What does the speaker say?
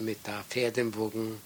mit der Pferdenbogen